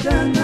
done.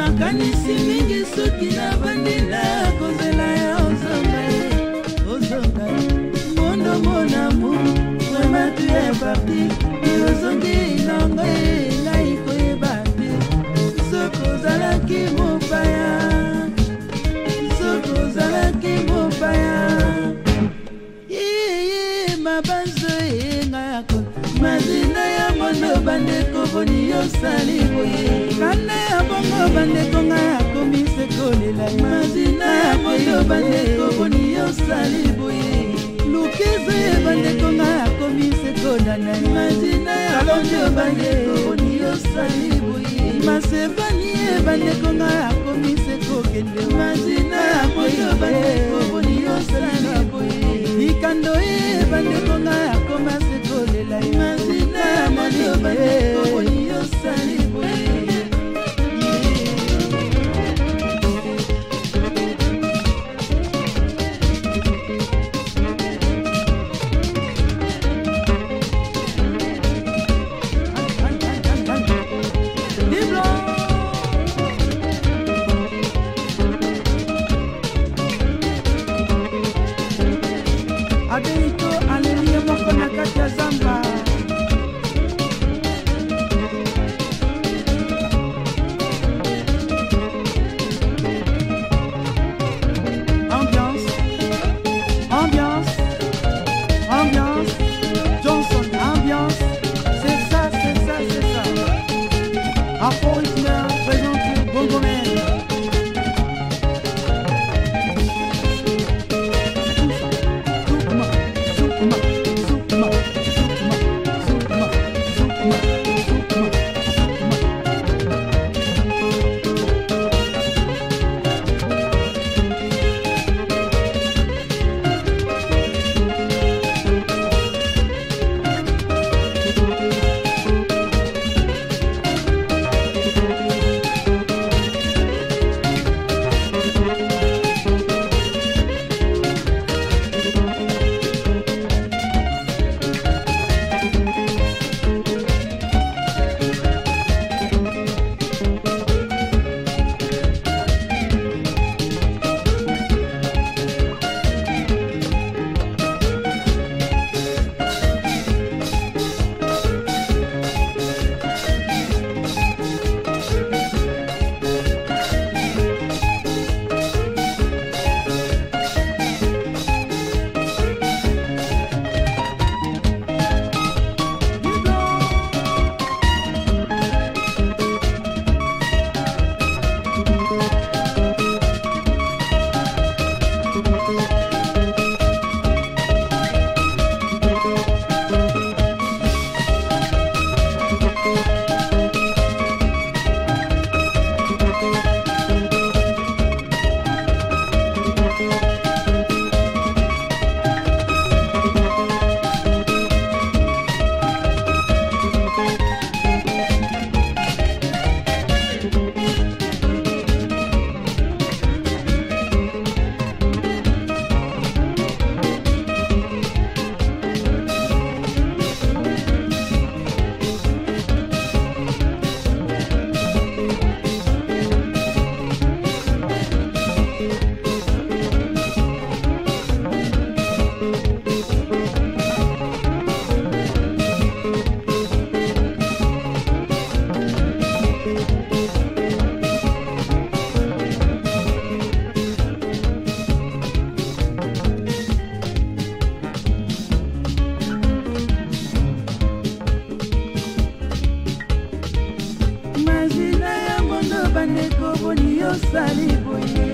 nakanisi mingi soki nabandi na kozela yo ozonga ye ozonga mbondomo na mbu wematu ya parti ozongi nango ngai koyeba te soki ozalaki mopaya soki ozalaki mopaya yeye mabanzo eyengako mazinda ya mondo bandeko boni yosali boye kanda ya yo bandekonga akomi sekolela imagina ya moyo bandeko boni yosali boye lukeza ye bandekonga akomi sekonana imagina ya boni yo bandeko boni yosali boye masebani ye bandekonga akomi sekokende imagina ya moyo bandeko boni yosali boye likando ye bandeko ezali boye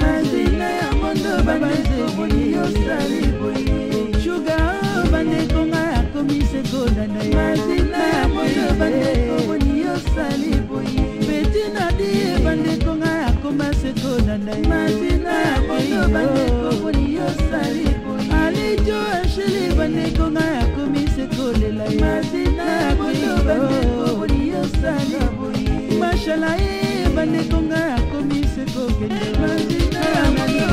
mazina ya mondo babanzoi osali boye suga bandekonga akomisekodana ye